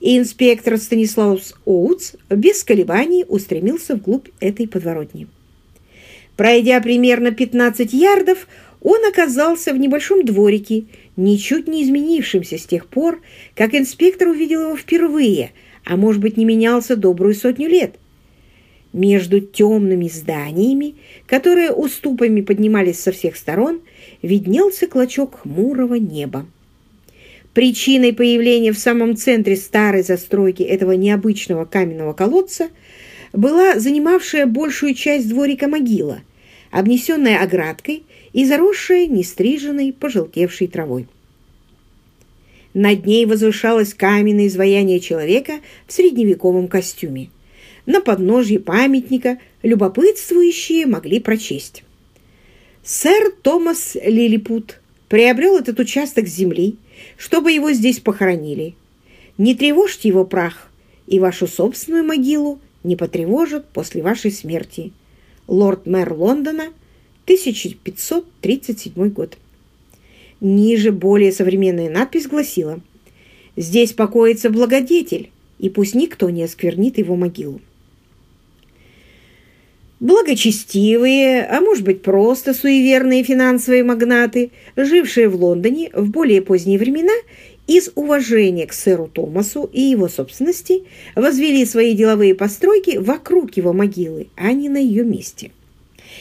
инспектор Станислаус Оутс без колебаний устремился вглубь этой подворотни. Пройдя примерно 15 ярдов, он оказался в небольшом дворике, ничуть не изменившемся с тех пор, как инспектор увидел его впервые, а может быть не менялся добрую сотню лет. Между темными зданиями, которые уступами поднимались со всех сторон, виднелся клочок хмурого неба. Причиной появления в самом центре старой застройки этого необычного каменного колодца была занимавшая большую часть дворика могила, обнесенная оградкой и заросшая нестриженной, пожелтевшей травой. Над ней возвышалось каменное изваяние человека в средневековом костюме. На подножье памятника любопытствующие могли прочесть. Сэр Томас Лилипут приобрел этот участок земли, чтобы его здесь похоронили. Не тревожьте его прах, и вашу собственную могилу не потревожат после вашей смерти. Лорд-мэр Лондона, 1537 год. Ниже более современная надпись гласила «Здесь покоится благодетель, и пусть никто не осквернит его могилу». Благочестивые, а может быть просто суеверные финансовые магнаты, жившие в Лондоне в более поздние времена, из уважения к сэру Томасу и его собственности возвели свои деловые постройки вокруг его могилы, а не на ее месте.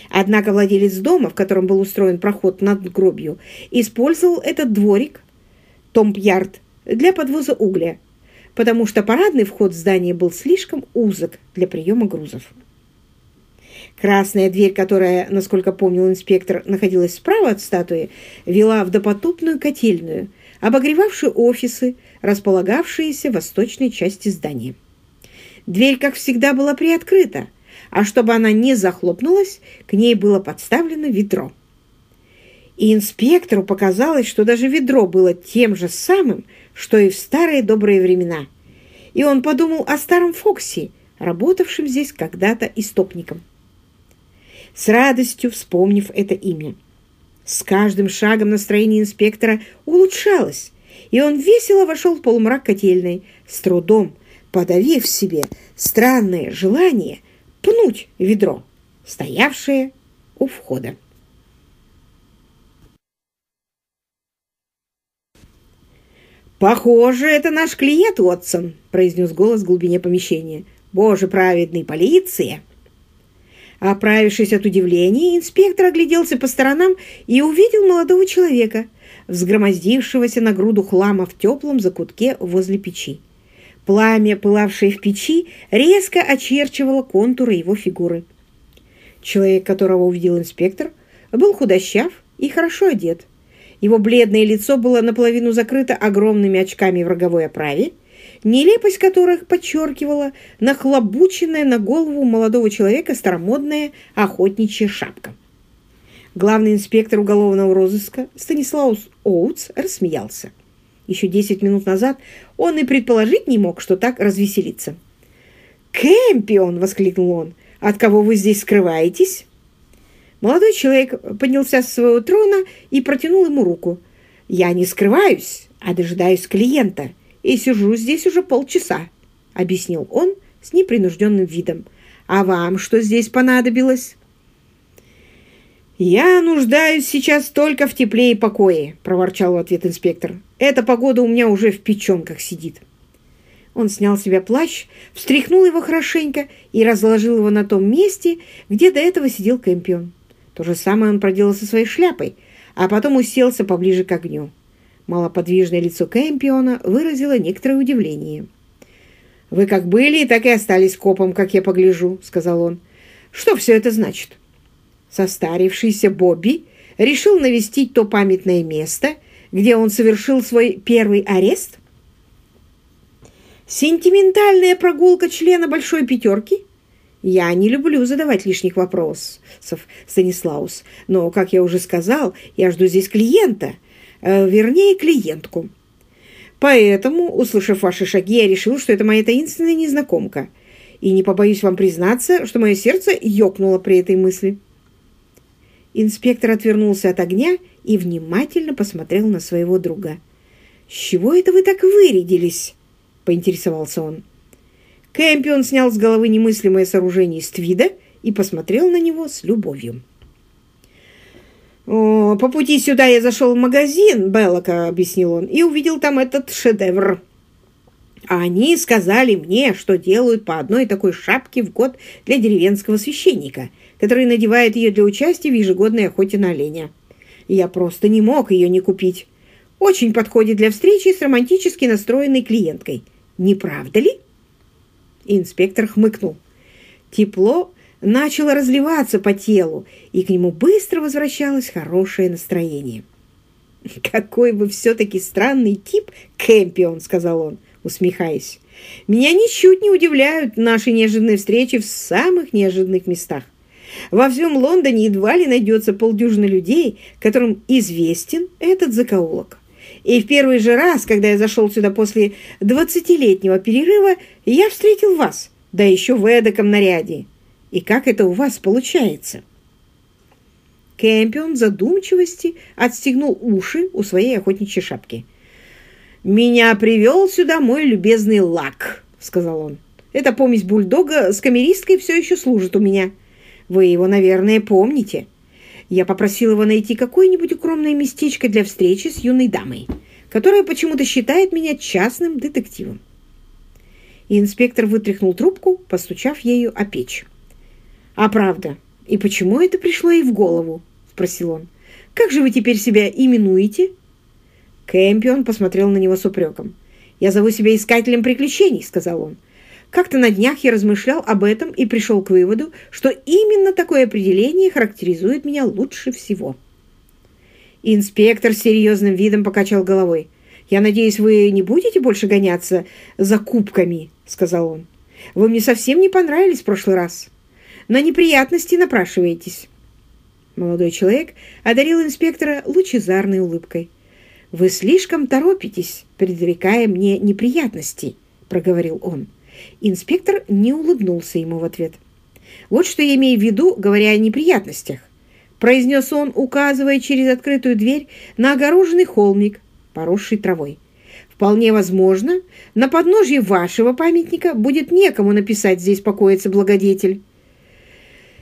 Однако владелец дома, в котором был устроен проход над гробью, использовал этот дворик, томп-ярд, для подвоза угля, потому что парадный вход в здание был слишком узок для приема грузов. Красная дверь, которая, насколько помнил инспектор, находилась справа от статуи, вела в допотопную котельную, обогревавшую офисы, располагавшиеся в восточной части здания. Дверь, как всегда, была приоткрыта, а чтобы она не захлопнулась, к ней было подставлено ведро. И инспектору показалось, что даже ведро было тем же самым, что и в старые добрые времена. И он подумал о старом Фокси, работавшем здесь когда-то истопником с радостью вспомнив это имя. С каждым шагом настроение инспектора улучшалось, и он весело вошел в полумрак котельной, с трудом подавив себе странное желание пнуть ведро, стоявшее у входа. «Похоже, это наш клиент, Уотсон», — произнес голос в глубине помещения. «Боже праведный, полиция!» Оправившись от удивления, инспектор огляделся по сторонам и увидел молодого человека, взгромоздившегося на груду хлама в теплом закутке возле печи. Пламя, пылавшее в печи, резко очерчивало контуры его фигуры. Человек, которого увидел инспектор, был худощав и хорошо одет. Его бледное лицо было наполовину закрыто огромными очками в роговой оправе, нелепость которых подчеркивала нахлобученная на голову молодого человека старомодная охотничья шапка. Главный инспектор уголовного розыска Станислаус Оутс рассмеялся. Еще десять минут назад он и предположить не мог, что так развеселится. «Кэмпион!» — воскликнул он. «От кого вы здесь скрываетесь?» Молодой человек поднялся с своего трона и протянул ему руку. «Я не скрываюсь, а дожидаюсь клиента и сижу здесь уже полчаса», — объяснил он с непринужденным видом. «А вам что здесь понадобилось?» «Я нуждаюсь сейчас только в тепле и покое», — проворчал в ответ инспектор. «Эта погода у меня уже в печенках сидит». Он снял с себя плащ, встряхнул его хорошенько и разложил его на том месте, где до этого сидел Кэмпион. То же самое он проделал со своей шляпой, а потом уселся поближе к огню. Малоподвижное лицо Кэмпиона выразило некоторое удивление. «Вы как были, так и остались копом, как я погляжу», — сказал он. «Что все это значит?» Состарившийся Бобби решил навестить то памятное место, где он совершил свой первый арест? Сентиментальная прогулка члена Большой Пятерки? Я не люблю задавать лишних вопросов, Станислаус, но, как я уже сказал, я жду здесь клиента — вернее, клиентку. Поэтому, услышав ваши шаги, я решил, что это моя таинственная незнакомка. И не побоюсь вам признаться, что мое сердце ёкнуло при этой мысли. Инспектор отвернулся от огня и внимательно посмотрел на своего друга. «С чего это вы так вырядились?» поинтересовался он. Кэмпион снял с головы немыслимое сооружение из твида и посмотрел на него с любовью. «О, «По пути сюда я зашел в магазин, Беллока», — объяснил он, — «и увидел там этот шедевр. А они сказали мне, что делают по одной такой шапке в год для деревенского священника, который надевает ее для участия в ежегодной охоте на оленя. Я просто не мог ее не купить. Очень подходит для встречи с романтически настроенной клиенткой. Не правда ли?» Инспектор хмыкнул. Тепло начало разливаться по телу, и к нему быстро возвращалось хорошее настроение. «Какой вы все-таки странный тип, Кэмпион!» — сказал он, усмехаясь. «Меня ничуть не удивляют наши неожиданные встречи в самых неожиданных местах. Во всем Лондоне едва ли найдется полдюжины людей, которым известен этот закоулок. И в первый же раз, когда я зашел сюда после двадцатилетнего перерыва, я встретил вас, да еще в эдаком наряде. И как это у вас получается?» Кэмпион задумчивости отстегнул уши у своей охотничьей шапки. «Меня привел сюда мой любезный лак», — сказал он. «Эта помесь бульдога с камеристкой все еще служит у меня. Вы его, наверное, помните. Я попросил его найти какое-нибудь укромное местечко для встречи с юной дамой, которая почему-то считает меня частным детективом». И инспектор вытряхнул трубку, постучав ею о печь. «А правда, и почему это пришло ей в голову?» – спросил он. «Как же вы теперь себя именуете?» Кэмпион посмотрел на него с упреком. «Я зову себя искателем приключений», – сказал он. «Как-то на днях я размышлял об этом и пришел к выводу, что именно такое определение характеризует меня лучше всего». Инспектор с серьезным видом покачал головой. «Я надеюсь, вы не будете больше гоняться за кубками», — сказал он. «Вы мне совсем не понравились в прошлый раз» на неприятности напрашиваетесь». Молодой человек одарил инспектора лучезарной улыбкой. «Вы слишком торопитесь, предрекая мне неприятности», — проговорил он. Инспектор не улыбнулся ему в ответ. «Вот что я имею в виду, говоря о неприятностях», — произнес он, указывая через открытую дверь на огороженный холмик, поросший травой. «Вполне возможно, на подножье вашего памятника будет некому написать «Здесь покоится благодетель».